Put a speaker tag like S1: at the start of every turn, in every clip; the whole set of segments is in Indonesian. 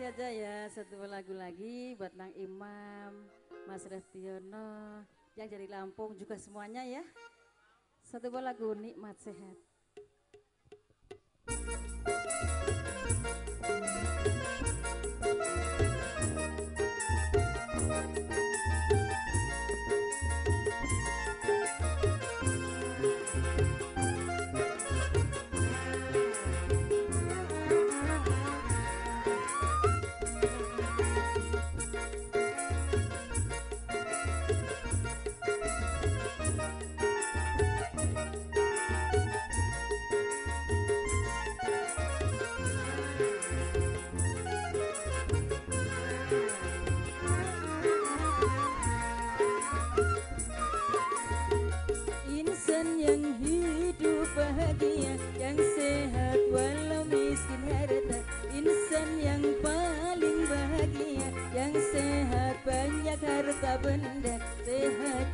S1: kasih aja ya satu lagu lagi buat Nang Imam, Mas Restiono, yang dari Lampung juga semuanya ya. Satu lagu nikmat sehat.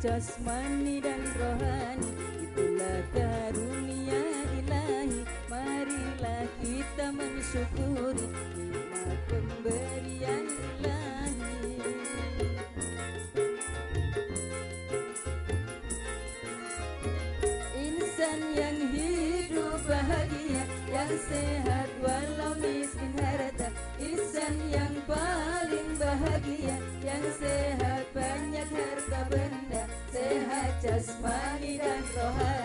S1: Jasmani dan rohani itulah karunia ilahi. Marilah kita mensyukuri nikmat pemberian ilahi. Insan yang hidup bahagia yang sehat walau miskin harta. Insan yang paling bahagia yang sehat banyak harta benda jasmani dan rohani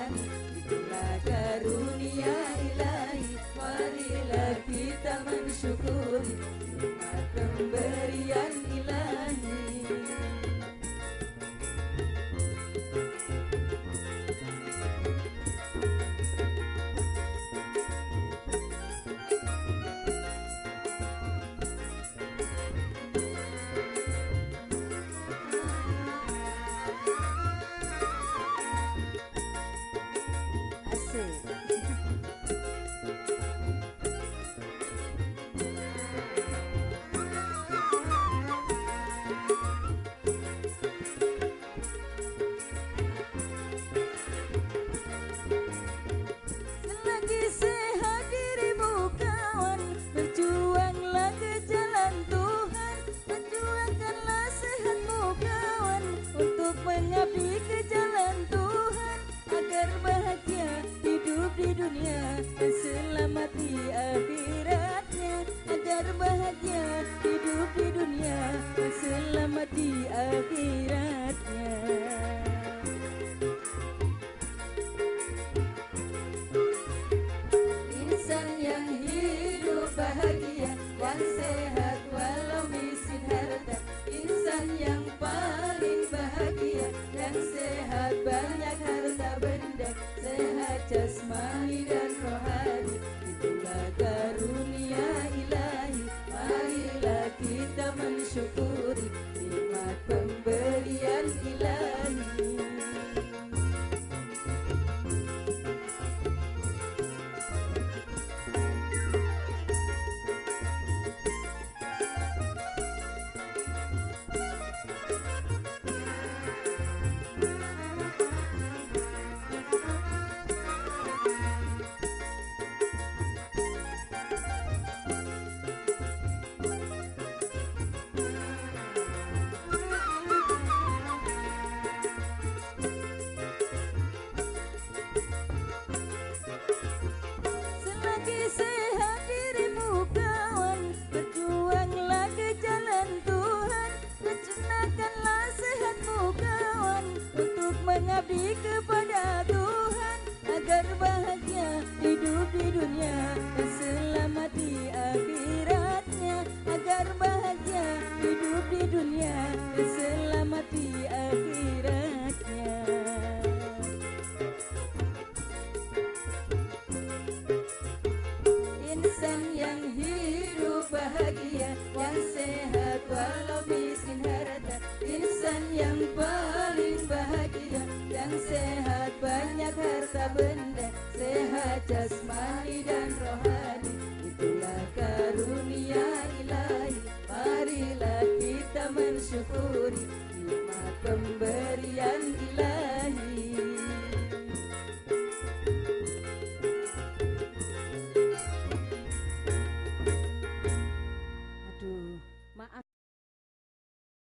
S2: mensyukuri nikmat pemberian ilahi